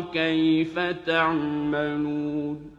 كَيْفَ تَعْمَلُونَ